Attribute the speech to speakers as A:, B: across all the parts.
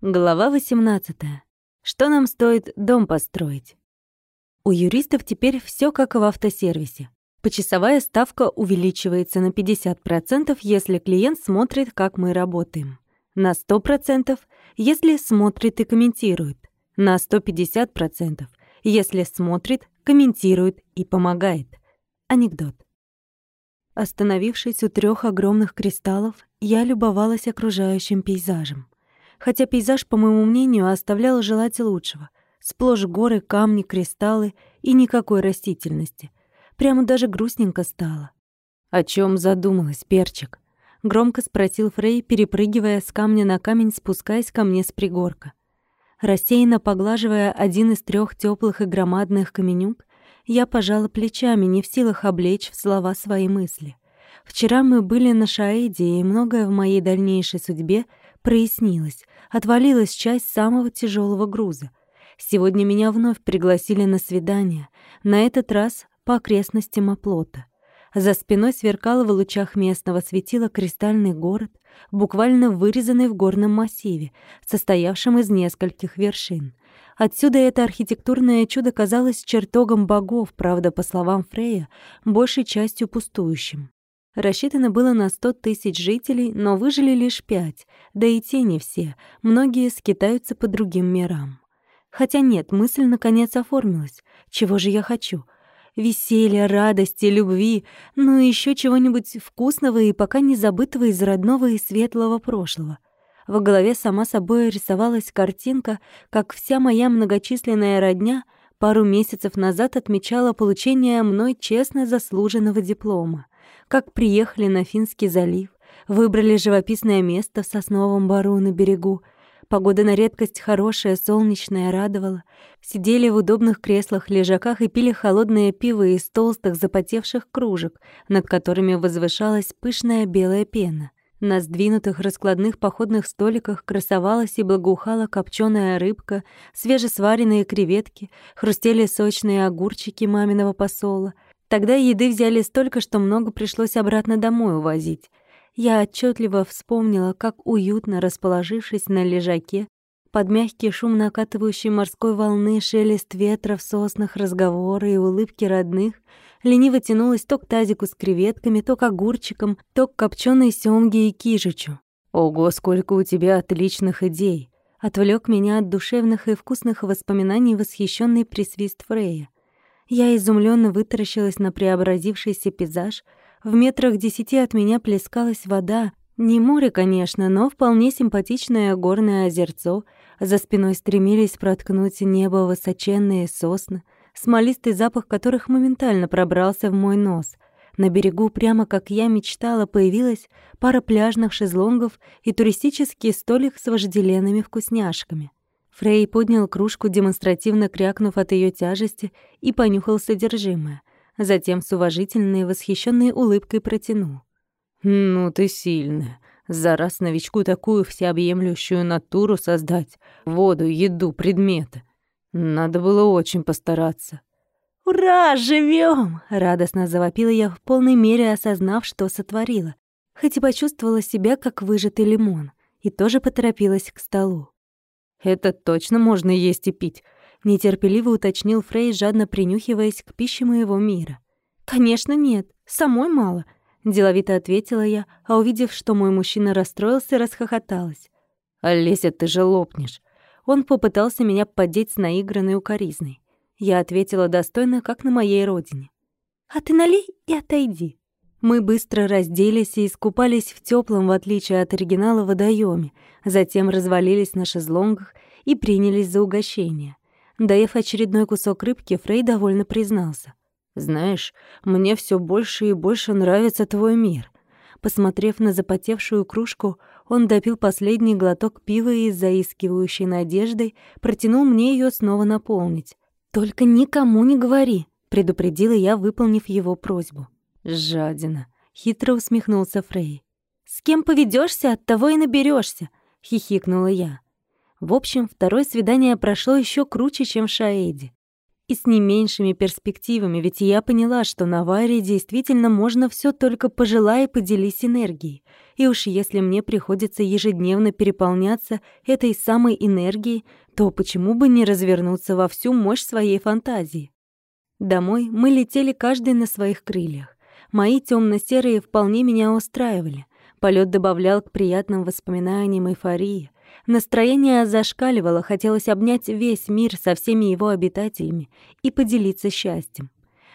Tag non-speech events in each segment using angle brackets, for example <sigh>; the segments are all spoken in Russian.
A: Глава 18. Что нам стоит дом построить? У юристов теперь все как в автосервисе. Почасовая ставка увеличивается на 50%, если клиент смотрит, как мы работаем. На 100%, если смотрит и комментирует. На 150%, если смотрит, комментирует и помогает. Анекдот. Остановившись у трех огромных кристаллов, я любовалась окружающим пейзажем хотя пейзаж, по моему мнению, оставлял желать лучшего. Сплошь горы, камни, кристаллы и никакой растительности. Прямо даже грустненько стало. «О чем задумалась, перчик?» — громко спросил Фрей, перепрыгивая с камня на камень, спускаясь ко мне с пригорка. Рассеянно поглаживая один из трех теплых и громадных каменюк, я пожала плечами, не в силах облечь в слова свои мысли. Вчера мы были на Шаэде, и многое в моей дальнейшей судьбе прояснилось, отвалилась часть самого тяжелого груза. Сегодня меня вновь пригласили на свидание, на этот раз по окрестностям оплота. За спиной сверкал в лучах местного светила кристальный город, буквально вырезанный в горном массиве, состоявшем из нескольких вершин. Отсюда это архитектурное чудо казалось чертогом богов, правда, по словам Фрея, большей частью пустующим. Рассчитано было на 100 тысяч жителей, но выжили лишь пять, да и те не все, многие скитаются по другим мирам. Хотя нет, мысль наконец оформилась. Чего же я хочу? Веселья, радости, любви, ну и ещё чего-нибудь вкусного и пока не забытого из родного и светлого прошлого. В голове сама собой рисовалась картинка, как вся моя многочисленная родня пару месяцев назад отмечала получение мной честно заслуженного диплома как приехали на Финский залив, выбрали живописное место в сосновом бару на берегу. Погода на редкость хорошая, солнечная, радовала. Сидели в удобных креслах-лежаках и пили холодное пиво из толстых запотевших кружек, над которыми возвышалась пышная белая пена. На сдвинутых раскладных походных столиках красовалась и благоухала копченая рыбка, свежесваренные креветки, хрустели сочные огурчики маминого посола — Тогда еды взяли столько, что много пришлось обратно домой увозить. Я отчетливо вспомнила, как уютно, расположившись на лежаке, под мягкий шум накатывающей морской волны, шелест ветра в соснах, разговоры и улыбки родных, лениво тянулась то к тазику с креветками, то к огурчикам, то к копченой сёмге и кижичу. «Ого, сколько у тебя отличных идей!» Отвлек меня от душевных и вкусных воспоминаний восхищенный присвист Фрея. Я изумленно вытаращилась на преобразившийся пейзаж. В метрах десяти от меня плескалась вода. Не море, конечно, но вполне симпатичное горное озерцо. За спиной стремились проткнуть небо высоченные сосны, смолистый запах которых моментально пробрался в мой нос. На берегу, прямо как я мечтала, появилась пара пляжных шезлонгов и туристический столик с вожделенными вкусняшками. Фрей поднял кружку, демонстративно крякнув от ее тяжести, и понюхал содержимое. Затем с уважительной и восхищенной улыбкой протянул. «Ну ты сильная. За раз новичку такую всеобъемлющую натуру создать. Воду, еду, предметы. Надо было очень постараться». «Ура, живем! радостно завопила я в полной мере, осознав, что сотворила. Хоть и почувствовала себя, как выжатый лимон, и тоже поторопилась к столу. «Это точно можно есть и пить», — нетерпеливо уточнил Фрей, жадно принюхиваясь к пище моего мира. «Конечно нет, самой мало», — деловито ответила я, а увидев, что мой мужчина расстроился, расхохоталась. «Олеся, ты же лопнешь». Он попытался меня поддеть с наигранной укоризной. Я ответила достойно, как на моей родине. «А ты налей и отойди». Мы быстро разделись и искупались в теплом, в отличие от оригинала, водоеме, затем развалились на шезлонгах и принялись за угощение. Доев очередной кусок рыбки, Фрей довольно признался. «Знаешь, мне все больше и больше нравится твой мир». Посмотрев на запотевшую кружку, он допил последний глоток пива и с заискивающей надеждой протянул мне ее снова наполнить. «Только никому не говори», — предупредила я, выполнив его просьбу. «Жадина», — хитро усмехнулся Фрей. «С кем поведешься, от того и наберешься, хихикнула я. В общем, второе свидание прошло еще круче, чем в Шаэде. И с не меньшими перспективами, ведь я поняла, что на Варе действительно можно все только пожелай поделись энергией. И уж если мне приходится ежедневно переполняться этой самой энергией, то почему бы не развернуться во всю мощь своей фантазии? Домой мы летели каждый на своих крыльях. Мои темно серые вполне меня устраивали. Полет добавлял к приятным воспоминаниям эйфории. Настроение зашкаливало, хотелось обнять весь мир со всеми его обитателями и поделиться счастьем.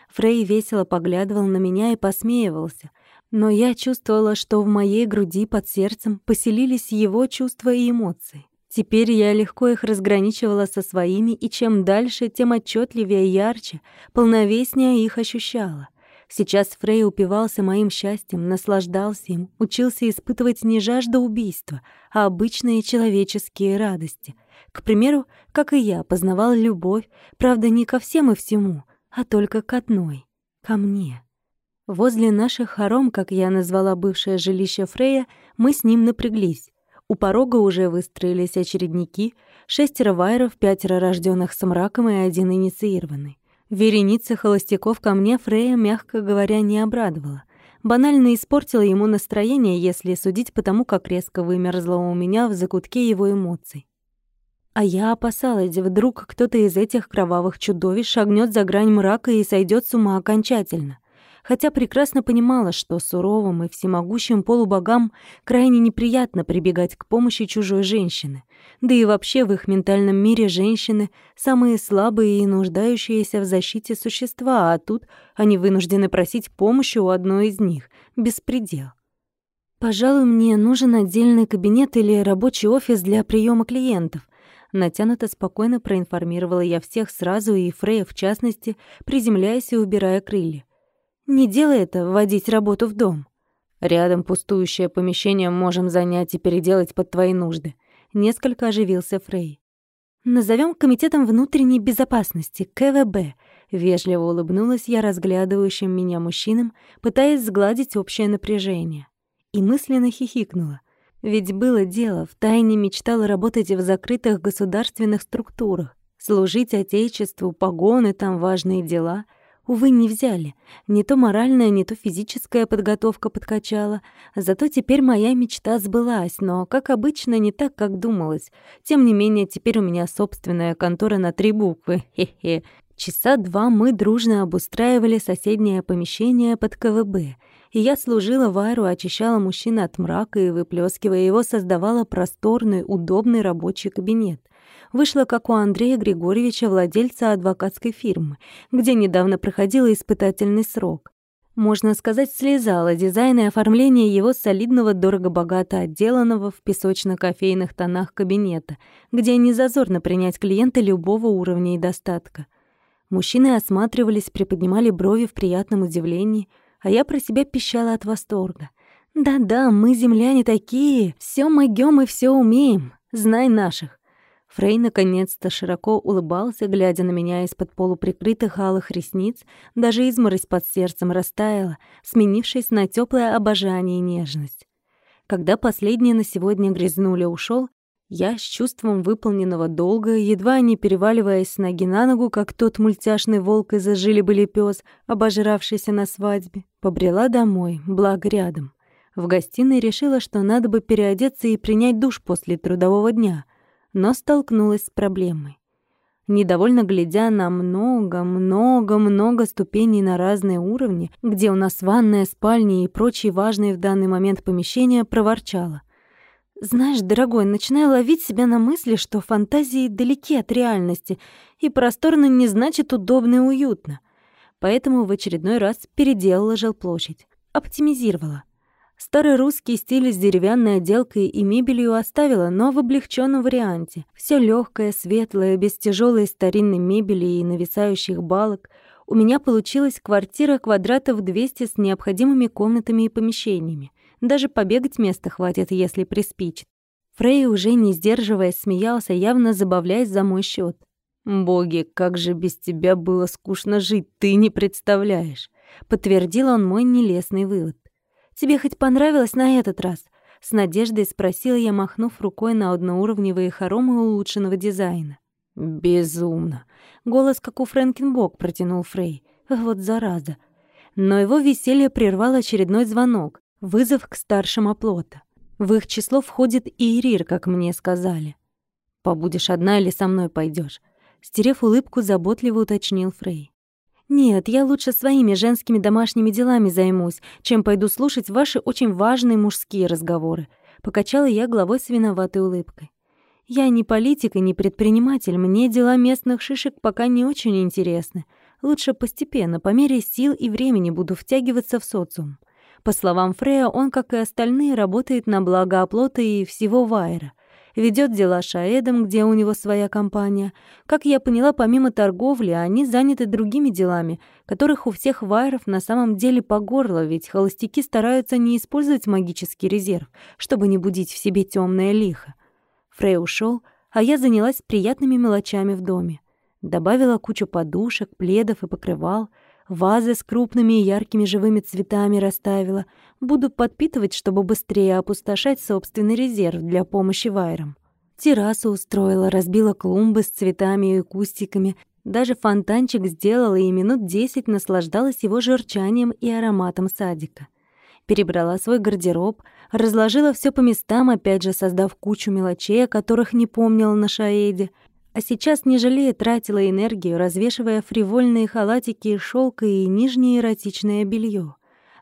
A: Фрей весело поглядывал на меня и посмеивался, но я чувствовала, что в моей груди под сердцем поселились его чувства и эмоции. Теперь я легко их разграничивала со своими, и чем дальше, тем отчетливее и ярче, полновеснее их ощущала. Сейчас Фрей упивался моим счастьем, наслаждался им, учился испытывать не жажду убийства, а обычные человеческие радости. К примеру, как и я, познавал любовь, правда, не ко всем и всему, а только к одной — ко мне. Возле наших хором, как я назвала бывшее жилище Фрея, мы с ним напряглись. У порога уже выстроились очередники, шестеро вайров, пятеро рожденных с мраком и один инициированный. Вереница холостяков ко мне Фрея, мягко говоря, не обрадовала. Банально испортила ему настроение, если судить по тому, как резко вымерзла у меня в закутке его эмоций. А я опасалась, вдруг кто-то из этих кровавых чудовищ шагнет за грань мрака и сойдет с ума окончательно хотя прекрасно понимала, что суровым и всемогущим полубогам крайне неприятно прибегать к помощи чужой женщины. Да и вообще в их ментальном мире женщины — самые слабые и нуждающиеся в защите существа, а тут они вынуждены просить помощи у одной из них. Беспредел. «Пожалуй, мне нужен отдельный кабинет или рабочий офис для приема клиентов», Натянуто спокойно проинформировала я всех сразу, и Фрея в частности, приземляясь и убирая крылья. Не делай это, вводить работу в дом. Рядом пустующее помещение можем занять и переделать под твои нужды. Несколько оживился Фрей. Назовем комитетом внутренней безопасности, КВБ. Вежливо улыбнулась я разглядывающим меня мужчинам, пытаясь сгладить общее напряжение. И мысленно хихикнула. Ведь было дело, втайне мечтала работать в закрытых государственных структурах, служить Отечеству, погоны там, важные дела — Увы, не взяли. Не то моральная, не то физическая подготовка подкачала. Зато теперь моя мечта сбылась, но, как обычно, не так, как думалось. Тем не менее, теперь у меня собственная контора на три буквы. <laughs> Хе-хе. Часа два мы дружно обустраивали соседнее помещение под КВБ. И я служила Вайру, очищала мужчин от мрака и, выплескивая его, создавала просторный, удобный рабочий кабинет вышла как у Андрея Григорьевича, владельца адвокатской фирмы, где недавно проходила испытательный срок. Можно сказать, слезала дизайн и оформление его солидного, дорого-богато отделанного в песочно-кофейных тонах кабинета, где не зазорно принять клиента любого уровня и достатка. Мужчины осматривались, приподнимали брови в приятном удивлении, а я про себя пищала от восторга. «Да-да, мы, земляне, такие, все могём и все умеем, знай наших». Фрей наконец-то широко улыбался, глядя на меня из-под полуприкрытых алых ресниц, даже изморозь под сердцем растаяла, сменившись на теплое обожание и нежность. Когда последние на сегодня грязнули ушел, я с чувством выполненного долга, едва не переваливаясь с ноги на ногу, как тот мультяшный волк из «Жили-были пёс», обожравшийся на свадьбе, побрела домой, благо рядом. В гостиной решила, что надо бы переодеться и принять душ после трудового дня — но столкнулась с проблемой. Недовольно глядя на много-много-много ступеней на разные уровни, где у нас ванная, спальня и прочие важные в данный момент помещения, проворчала. «Знаешь, дорогой, начинаю ловить себя на мысли, что фантазии далеки от реальности, и просторно не значит удобно и уютно. Поэтому в очередной раз переделала жилплощадь, оптимизировала. Старый русский стиль с деревянной отделкой и мебелью оставила, но в облегченном варианте. Все легкое, светлое, без тяжелой старинной мебели и нависающих балок. У меня получилась квартира квадратов 200 с необходимыми комнатами и помещениями. Даже побегать места хватит, если приспичит. Фрей, уже не сдерживаясь, смеялся, явно забавляясь за мой счет. «Боги, как же без тебя было скучно жить, ты не представляешь!» Подтвердил он мой нелестный вывод. Тебе хоть понравилось на этот раз?» С надеждой спросила я, махнув рукой на одноуровневые хоромы улучшенного дизайна. Безумно. Голос, как у Фрэнкенбок, протянул Фрей. Вот зараза. Но его веселье прервал очередной звонок. Вызов к старшим оплота. В их число входит и Ирир, как мне сказали. «Побудешь одна или со мной пойдешь? Стерев улыбку, заботливо уточнил Фрей. «Нет, я лучше своими женскими домашними делами займусь, чем пойду слушать ваши очень важные мужские разговоры», покачала я головой с виноватой улыбкой. «Я не политик и не предприниматель, мне дела местных шишек пока не очень интересны. Лучше постепенно, по мере сил и времени буду втягиваться в социум». По словам Фрея, он, как и остальные, работает на благо оплота и всего Вайера — ведет дела Шаэдом, где у него своя компания. Как я поняла, помимо торговли, они заняты другими делами, которых у всех вайров на самом деле по горло, ведь холостяки стараются не использовать магический резерв, чтобы не будить в себе темное лихо. Фрей ушел, а я занялась приятными мелочами в доме. Добавила кучу подушек, пледов и покрывал — Вазы с крупными и яркими живыми цветами расставила. Буду подпитывать, чтобы быстрее опустошать собственный резерв для помощи вайрам. Террасу устроила, разбила клумбы с цветами и кустиками. Даже фонтанчик сделала и минут десять наслаждалась его журчанием и ароматом садика. Перебрала свой гардероб, разложила все по местам, опять же создав кучу мелочей, о которых не помнила на Шаэде — а сейчас, не жалея, тратила энергию, развешивая фривольные халатики шелка и нижнее эротичное белье.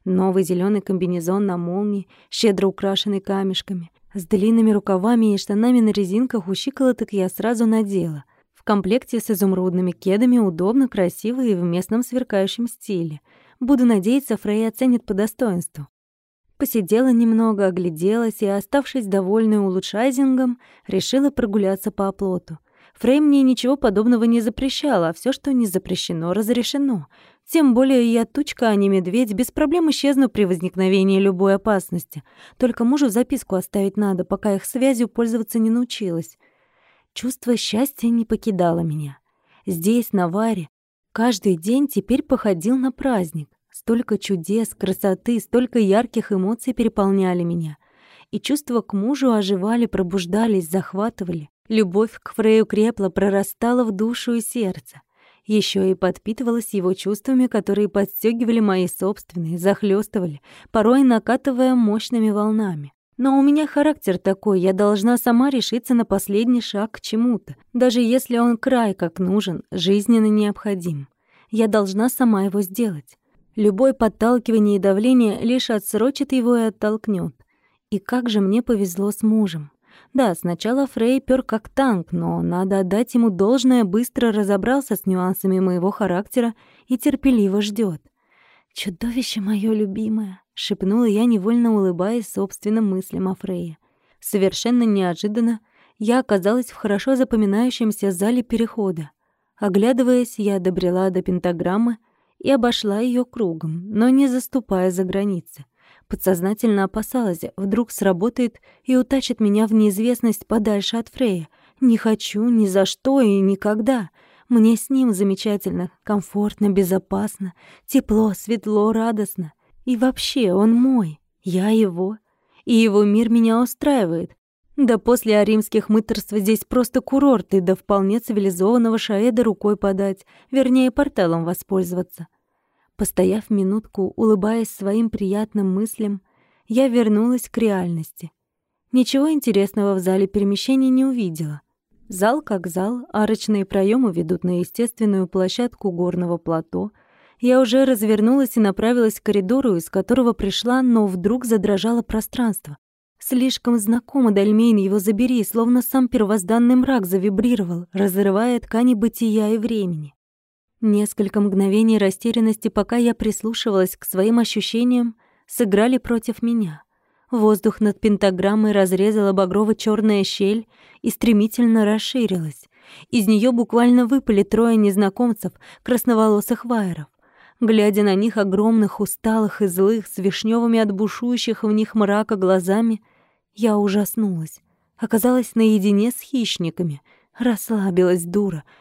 A: Новый зеленый комбинезон на молнии, щедро украшенный камешками, с длинными рукавами и штанами на резинках у щиколоток я сразу надела. В комплекте с изумрудными кедами удобно, красиво и в местном сверкающем стиле. Буду надеяться, Фрей оценит по достоинству. Посидела немного, огляделась и, оставшись довольной улучшайзингом, решила прогуляться по оплоту — Фрей мне ничего подобного не запрещал, а все, что не запрещено, разрешено. Тем более я тучка, а не медведь, без проблем исчезну при возникновении любой опасности. Только мужу записку оставить надо, пока их связью пользоваться не научилась. Чувство счастья не покидало меня. Здесь, на Варе, каждый день теперь походил на праздник. Столько чудес, красоты, столько ярких эмоций переполняли меня. И чувства к мужу оживали, пробуждались, захватывали. Любовь к Фрею крепла, прорастала в душу и сердце. Еще и подпитывалась его чувствами, которые подстегивали мои собственные, захлестывали, порой накатывая мощными волнами. Но у меня характер такой, я должна сама решиться на последний шаг к чему-то, даже если он край как нужен, жизненно необходим. Я должна сама его сделать. Любое подталкивание и давление лишь отсрочит его и оттолкнет. И как же мне повезло с мужем. Да, сначала Фрей пёр как танк, но надо отдать ему должное, быстро разобрался с нюансами моего характера и терпеливо ждёт. «Чудовище моё любимое!» — шепнула я, невольно улыбаясь собственным мыслям о Фрейе. Совершенно неожиданно я оказалась в хорошо запоминающемся зале перехода. Оглядываясь, я добрела до пентаграммы и обошла её кругом, но не заступая за границы. Подсознательно опасалась, вдруг сработает и утащит меня в неизвестность подальше от Фрея. Не хочу ни за что и никогда. Мне с ним замечательно, комфортно, безопасно, тепло, светло, радостно. И вообще он мой, я его. И его мир меня устраивает. Да после аримских мыторств здесь просто курорт, и до вполне цивилизованного шаэда рукой подать, вернее, порталом воспользоваться. Постояв минутку, улыбаясь своим приятным мыслям, я вернулась к реальности. Ничего интересного в зале перемещений не увидела. Зал как зал, арочные проемы ведут на естественную площадку горного плато. Я уже развернулась и направилась к коридору, из которого пришла, но вдруг задрожало пространство. Слишком знакомо Дальмейн его забери, словно сам первозданный мрак завибрировал, разрывая ткани бытия и времени. Несколько мгновений растерянности, пока я прислушивалась к своим ощущениям, сыграли против меня. Воздух над пентаграммой разрезала багрово черная щель и стремительно расширилась. Из нее буквально выпали трое незнакомцев, красноволосых вайеров. Глядя на них огромных, усталых и злых, с вишневыми от бушующих в них мрака глазами, я ужаснулась. Оказалась наедине с хищниками. Расслабилась дура —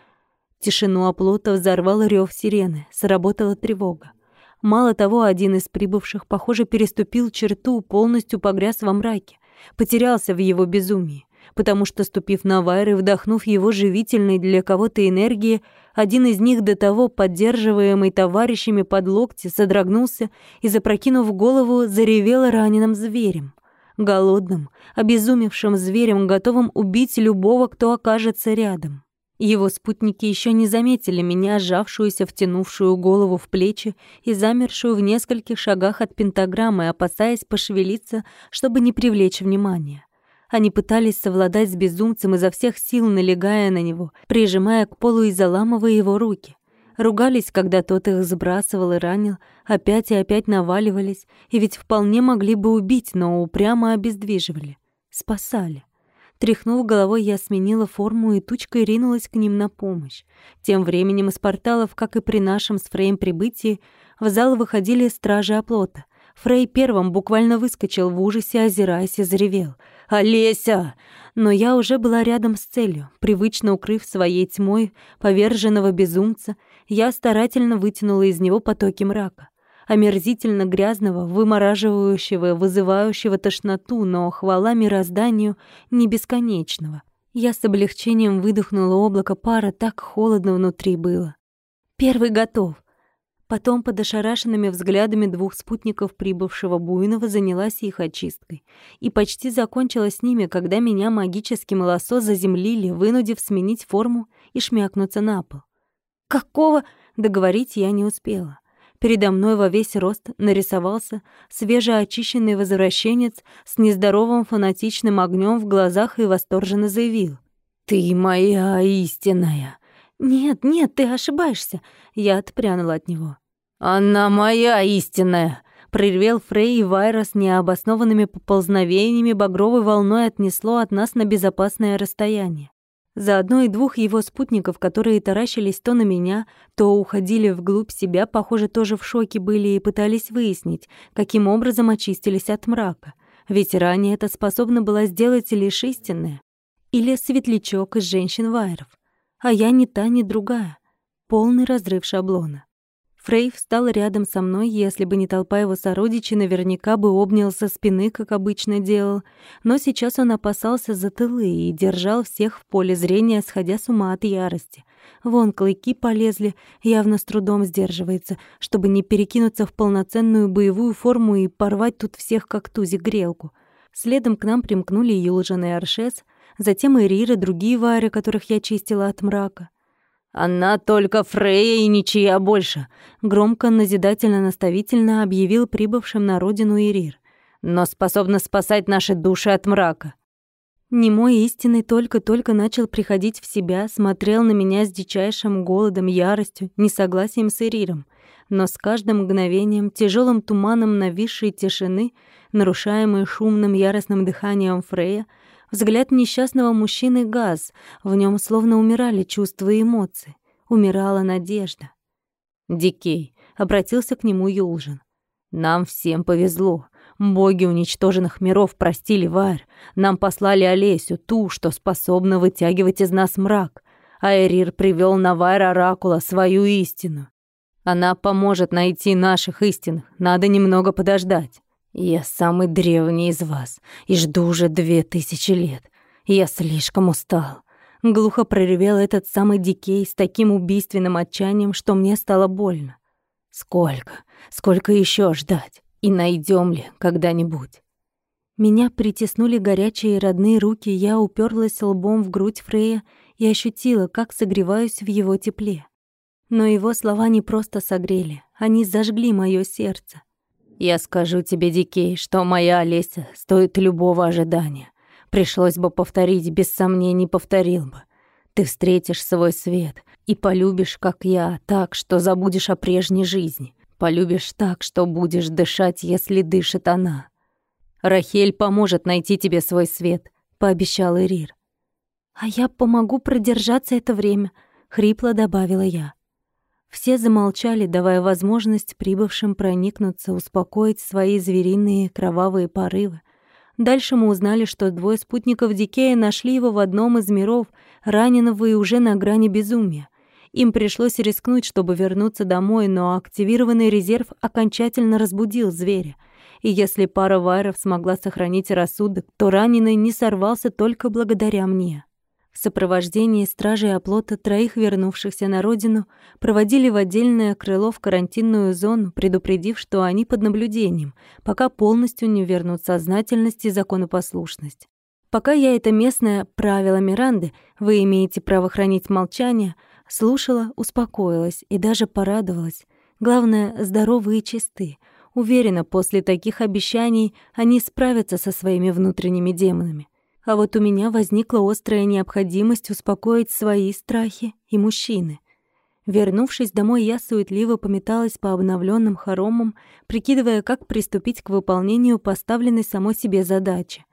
A: Тишину оплота взорвал рев сирены, сработала тревога. Мало того, один из прибывших, похоже, переступил черту, полностью погряз во мраке, потерялся в его безумии. потому что, ступив на Вайр и вдохнув его живительной для кого-то энергии, один из них до того, поддерживаемый товарищами под локти, содрогнулся и, запрокинув голову, заревел раненым зверем. Голодным, обезумевшим зверем, готовым убить любого, кто окажется рядом. Его спутники еще не заметили меня, сжавшуюся, втянувшую голову в плечи и замершую в нескольких шагах от пентаграммы, опасаясь пошевелиться, чтобы не привлечь внимания. Они пытались совладать с безумцем изо всех сил, налегая на него, прижимая к полу и заламывая его руки. Ругались, когда тот их сбрасывал и ранил, опять и опять наваливались, и ведь вполне могли бы убить, но упрямо обездвиживали. Спасали. Тряхнув головой, я сменила форму и тучкой ринулась к ним на помощь. Тем временем из порталов, как и при нашем с Фрейм прибытии, в зал выходили стражи оплота. Фрей первым буквально выскочил в ужасе, озираясь и заревел. «Олеся!» Но я уже была рядом с целью. Привычно укрыв своей тьмой поверженного безумца, я старательно вытянула из него потоки мрака омерзительно грязного, вымораживающего, вызывающего тошноту, но хвала мирозданию не бесконечного. Я с облегчением выдохнула облако пара, так холодно внутри было. Первый готов. Потом под ошарашенными взглядами двух спутников прибывшего Буйнова занялась их очисткой. И почти закончила с ними, когда меня магическим лосо заземлили, вынудив сменить форму и шмякнуться на пол. «Какого?» — договорить я не успела. Передо мной во весь рост нарисовался свежеочищенный возвращенец с нездоровым фанатичным огнем в глазах и восторженно заявил. «Ты моя истинная!» «Нет, нет, ты ошибаешься!» Я отпрянула от него. «Она моя истинная!» Проревел Фрей и Вайра с необоснованными поползновениями багровой волной отнесло от нас на безопасное расстояние. Заодно и двух его спутников, которые таращились то на меня, то уходили вглубь себя, похоже, тоже в шоке были и пытались выяснить, каким образом очистились от мрака. Ведь ранее это способна была сделать лишь истинная. Или светлячок из женщин-вайров. А я ни та, ни другая. Полный разрыв шаблона. Фрей встал рядом со мной, если бы не толпа его сородичей, наверняка бы обнял со спины, как обычно делал. Но сейчас он опасался за тылы и держал всех в поле зрения, сходя с ума от ярости. Вон клыки полезли, явно с трудом сдерживается, чтобы не перекинуться в полноценную боевую форму и порвать тут всех как тузик грелку. Следом к нам примкнули Юлжин и Аршес, затем и Рира, другие вары, которых я чистила от мрака. «Она только Фрея и ничья больше», — громко, назидательно-наставительно объявил прибывшим на родину Ирир. «Но способна спасать наши души от мрака». Немой истинный только-только начал приходить в себя, смотрел на меня с дичайшим голодом, яростью, несогласием с Ириром. Но с каждым мгновением, тяжелым туманом нависшей тишины, нарушаемой шумным яростным дыханием Фрея, Взгляд несчастного мужчины газ, в нем словно умирали чувства и эмоции, умирала надежда. «Дикей», — обратился к нему Юлжин. «Нам всем повезло. Боги уничтоженных миров простили Варь. Нам послали Олесю, ту, что способна вытягивать из нас мрак. А Эрир привел на Варь Оракула свою истину. Она поможет найти наших истинных. Надо немного подождать». Я самый древний из вас и жду уже две тысячи лет. Я слишком устал. Глухо проревел этот самый Дикей с таким убийственным отчаянием, что мне стало больно. Сколько, сколько еще ждать? И найдем ли когда-нибудь? Меня притеснули горячие родные руки, я уперлась лбом в грудь Фрея и ощутила, как согреваюсь в его тепле. Но его слова не просто согрели, они зажгли мое сердце. Я скажу тебе, Дикей, что моя Олеся стоит любого ожидания. Пришлось бы повторить, без сомнений повторил бы. Ты встретишь свой свет и полюбишь, как я, так, что забудешь о прежней жизни. Полюбишь так, что будешь дышать, если дышит она. Рахель поможет найти тебе свой свет, пообещал Ирир. А я помогу продержаться это время, хрипло добавила я. Все замолчали, давая возможность прибывшим проникнуться, успокоить свои звериные кровавые порывы. Дальше мы узнали, что двое спутников Дикея нашли его в одном из миров, раненого и уже на грани безумия. Им пришлось рискнуть, чтобы вернуться домой, но активированный резерв окончательно разбудил зверя. и если пара вайров смогла сохранить рассудок, то раненый не сорвался только благодаря мне. В сопровождении стражей оплота троих вернувшихся на родину проводили в отдельное крыло в карантинную зону, предупредив, что они под наблюдением, пока полностью не вернут сознательность и законопослушность. Пока я это местное правило Миранды, вы имеете право хранить молчание, слушала, успокоилась и даже порадовалась. Главное, здоровы и чисты. Уверена, после таких обещаний они справятся со своими внутренними демонами. А вот у меня возникла острая необходимость успокоить свои страхи и мужчины. Вернувшись домой, я суетливо пометалась по обновленным хоромам, прикидывая, как приступить к выполнению поставленной самой себе задачи.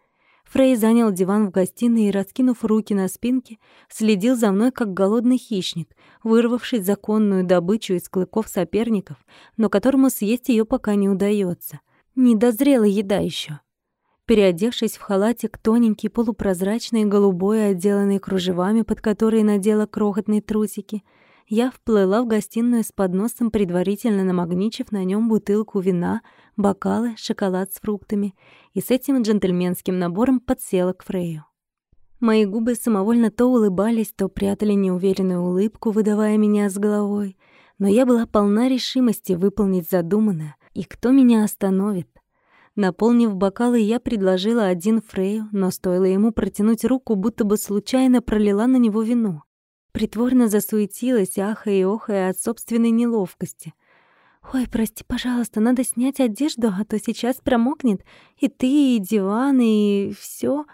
A: Фрей занял диван в гостиной и, раскинув руки на спинке, следил за мной как голодный хищник, вырвавший законную добычу из клыков соперников, но которому съесть ее пока не удается. Недозрела еда еще. Переодевшись в халатик тоненький, полупрозрачный, голубой, отделанный кружевами, под которые надела крохотные трусики, я вплыла в гостиную с подносом, предварительно намагничив на нем бутылку вина, бокалы, шоколад с фруктами, и с этим джентльменским набором подсела к Фрею. Мои губы самовольно то улыбались, то прятали неуверенную улыбку, выдавая меня с головой, но я была полна решимости выполнить задуманное, и кто меня остановит? Наполнив бокалы, я предложила один Фрею, но стоило ему протянуть руку, будто бы случайно пролила на него вино. Притворно засуетилась, ахая и охая от собственной неловкости. «Ой, прости, пожалуйста, надо снять одежду, а то сейчас промокнет. И ты, и диван, и все.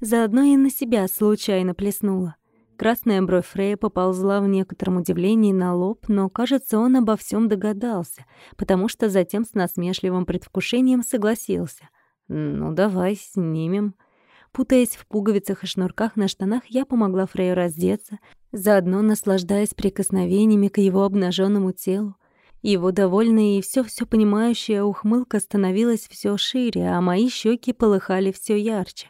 A: Заодно и на себя случайно плеснула. Красная бровь Фрея поползла в некотором удивлении на лоб, но, кажется, он обо всем догадался, потому что затем с насмешливым предвкушением согласился. «Ну, давай, снимем». Путаясь в пуговицах и шнурках на штанах, я помогла Фрею раздеться, заодно наслаждаясь прикосновениями к его обнаженному телу. Его довольная и все все понимающая ухмылка становилась все шире, а мои щеки полыхали все ярче.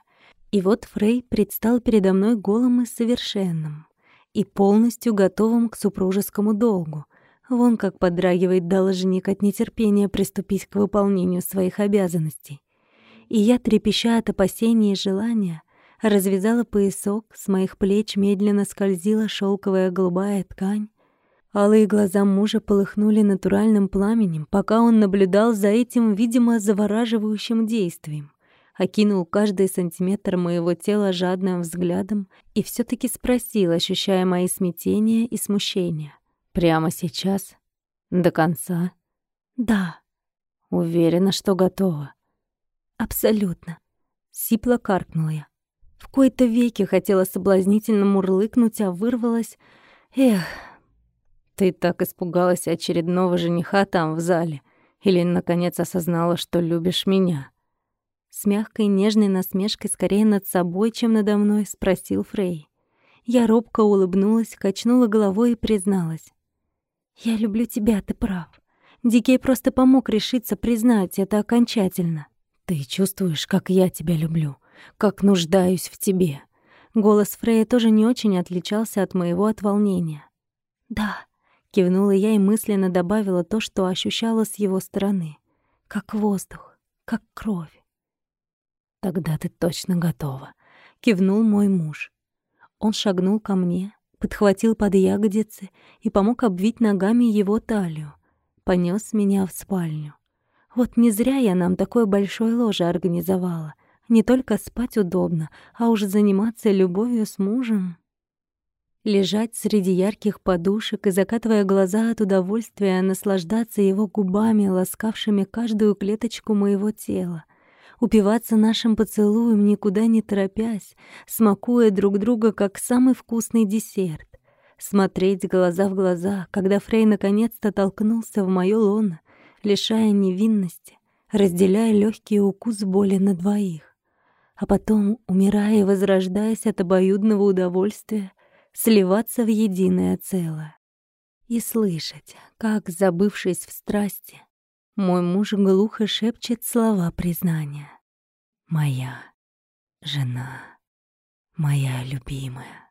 A: И вот Фрей предстал передо мной голым и совершенным, и полностью готовым к супружескому долгу. Вон как подрагивает должник от нетерпения приступить к выполнению своих обязанностей. И я, трепеща от опасения и желания, развязала поясок, с моих плеч медленно скользила шелковая голубая ткань, Алые глаза мужа полыхнули натуральным пламенем, пока он наблюдал за этим, видимо, завораживающим действием окинул каждый сантиметр моего тела жадным взглядом и все таки спросил, ощущая мои смятения и смущение. «Прямо сейчас? До конца?» «Да». «Уверена, что готова?» «Абсолютно». Сипло каркнула я. В кои-то веки хотела соблазнительно мурлыкнуть, а вырвалась... Эх, ты так испугалась очередного жениха там, в зале. Или, наконец, осознала, что любишь меня?» С мягкой нежной насмешкой скорее над собой, чем надо мной, спросил Фрей. Я робко улыбнулась, качнула головой и призналась. «Я люблю тебя, ты прав. Дикей просто помог решиться признать это окончательно. Ты чувствуешь, как я тебя люблю, как нуждаюсь в тебе». Голос Фрея тоже не очень отличался от моего от волнения. «Да», — кивнула я и мысленно добавила то, что ощущала с его стороны. «Как воздух, как кровь». «Тогда ты точно готова», — кивнул мой муж. Он шагнул ко мне, подхватил под ягодицы и помог обвить ногами его талию. Понёс меня в спальню. Вот не зря я нам такое большое ложе организовала. Не только спать удобно, а уже заниматься любовью с мужем. Лежать среди ярких подушек и, закатывая глаза от удовольствия, наслаждаться его губами, ласкавшими каждую клеточку моего тела, упиваться нашим поцелуем, никуда не торопясь, смакуя друг друга как самый вкусный десерт. Смотреть глаза в глаза, когда Фрей наконец-то толкнулся в моё лоно, лишая невинности, разделяя легкий укус боли на двоих. А потом, умирая и возрождаясь от обоюдного удовольствия, сливаться в единое целое. И слышать, как, забывшись в страсти, мой муж глухо шепчет слова признания. Моя жена, моя любимая.